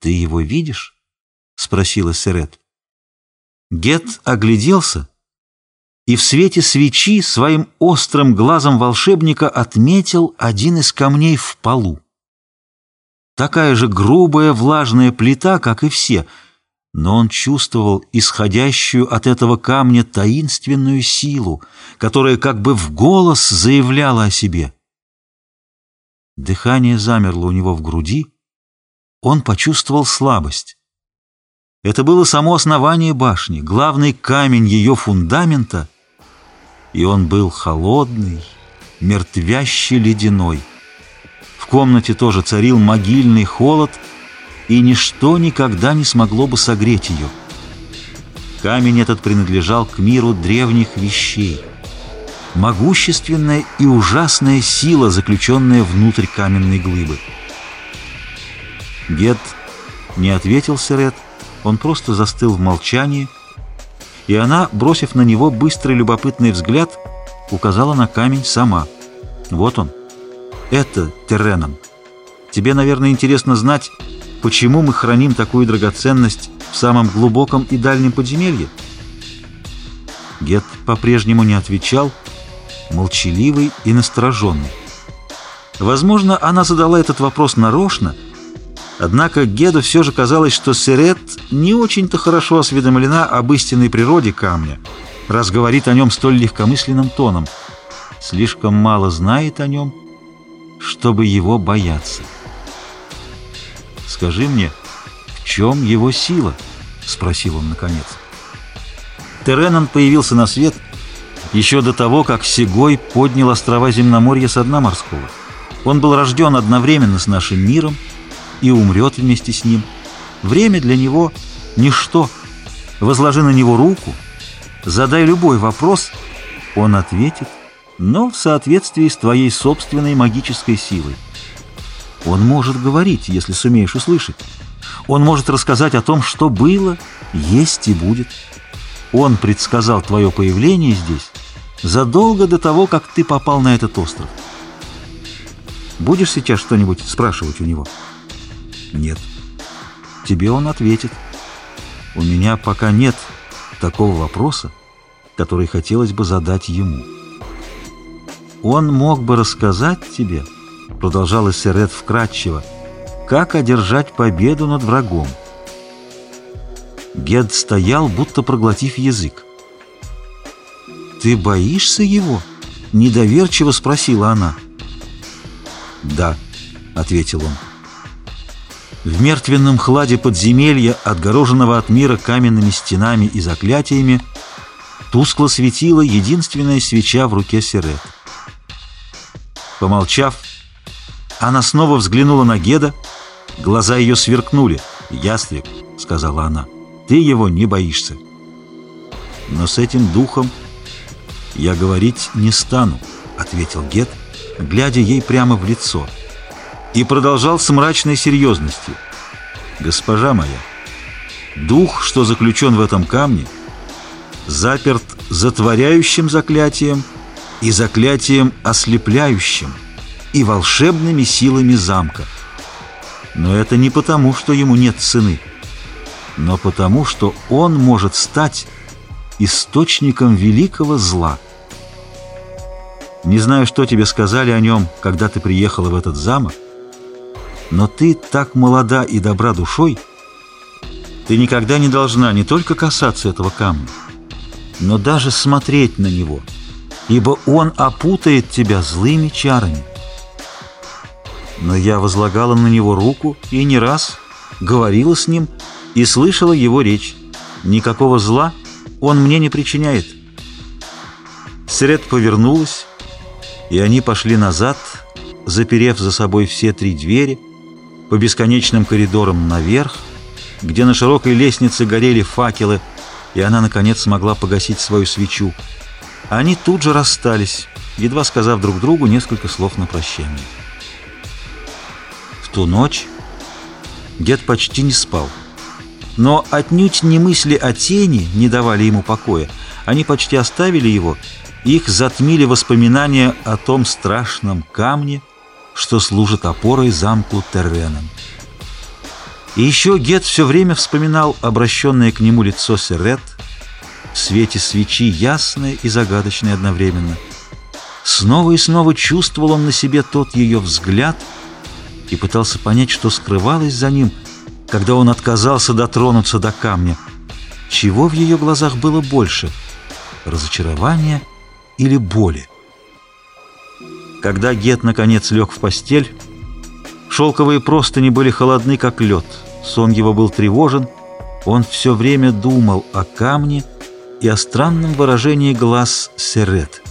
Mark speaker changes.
Speaker 1: «Ты его видишь?» — спросила Серет. Гет огляделся и в свете свечи своим острым глазом волшебника отметил один из камней в полу. Такая же грубая влажная плита, как и все, но он чувствовал исходящую от этого камня таинственную силу, которая как бы в голос заявляла о себе. Дыхание замерло у него в груди, он почувствовал слабость. Это было само основание башни, главный камень ее фундамента, и он был холодный, мертвящий ледяной. В комнате тоже царил могильный холод, и ничто никогда не смогло бы согреть ее. Камень этот принадлежал к миру древних вещей. Могущественная и ужасная сила, заключенная внутрь каменной глыбы. Гет не ответил Серет, он просто застыл в молчании, и она, бросив на него быстрый любопытный взгляд, указала на камень сама. Вот он. Это Терреном. Тебе, наверное, интересно знать, почему мы храним такую драгоценность в самом глубоком и дальнем подземелье? Гет по-прежнему не отвечал, молчаливый и настороженный. Возможно, она задала этот вопрос нарочно, Однако Геду все же казалось, что Серет не очень-то хорошо осведомлена об истинной природе камня, раз говорит о нем столь легкомысленным тоном. Слишком мало знает о нем, чтобы его бояться. «Скажи мне, в чем его сила?» — спросил он наконец. Теренон появился на свет еще до того, как Сегой поднял острова земноморья со дна морского. Он был рожден одновременно с нашим миром — и умрет вместе с ним. Время для него — ничто. Возложи на него руку, задай любой вопрос, он ответит, но в соответствии с твоей собственной магической силой. Он может говорить, если сумеешь услышать. Он может рассказать о том, что было, есть и будет. Он предсказал твое появление здесь задолго до того, как ты попал на этот остров. Будешь сейчас что-нибудь спрашивать у него?» Нет. Тебе он ответит. У меня пока нет такого вопроса, который хотелось бы задать ему. Он мог бы рассказать тебе, продолжала Серет вкратчиво, как одержать победу над врагом. Гед стоял, будто проглотив язык. «Ты боишься его?» — недоверчиво спросила она. «Да», — ответил он. В мертвенном хладе подземелья, отгороженного от мира каменными стенами и заклятиями, тускло светила единственная свеча в руке Сирет. Помолчав, она снова взглянула на Геда, глаза ее сверкнули. «Ястреб», — сказала она, — «ты его не боишься». «Но с этим духом я говорить не стану», — ответил Гед, глядя ей прямо в лицо — и продолжал с мрачной серьезностью. «Госпожа моя, дух, что заключен в этом камне, заперт затворяющим заклятием и заклятием ослепляющим и волшебными силами замка. Но это не потому, что ему нет цены, но потому, что он может стать источником великого зла. Не знаю, что тебе сказали о нем, когда ты приехала в этот замок, но ты так молода и добра душой, ты никогда не должна не только касаться этого камня, но даже смотреть на него, ибо он опутает тебя злыми чарами. Но я возлагала на него руку и не раз говорила с ним и слышала его речь. Никакого зла он мне не причиняет. Сред повернулась, и они пошли назад, заперев за собой все три двери, по бесконечным коридорам наверх, где на широкой лестнице горели факелы, и она, наконец, смогла погасить свою свечу. Они тут же расстались, едва сказав друг другу несколько слов на прощание. В ту ночь дед почти не спал. Но отнюдь не мысли о тени не давали ему покоя. Они почти оставили его, их затмили воспоминания о том страшном камне, что служит опорой замку Терреном. И еще Гет все время вспоминал обращенное к нему лицо Серет, в свете свечи ясное и загадочное одновременно. Снова и снова чувствовал он на себе тот ее взгляд и пытался понять, что скрывалось за ним, когда он отказался дотронуться до камня. Чего в ее глазах было больше — разочарования или боли? Когда Гет наконец лег в постель, шелковые простыни были холодны, как лед. Сон его был тревожен, он все время думал о камне и о странном выражении глаз Серет —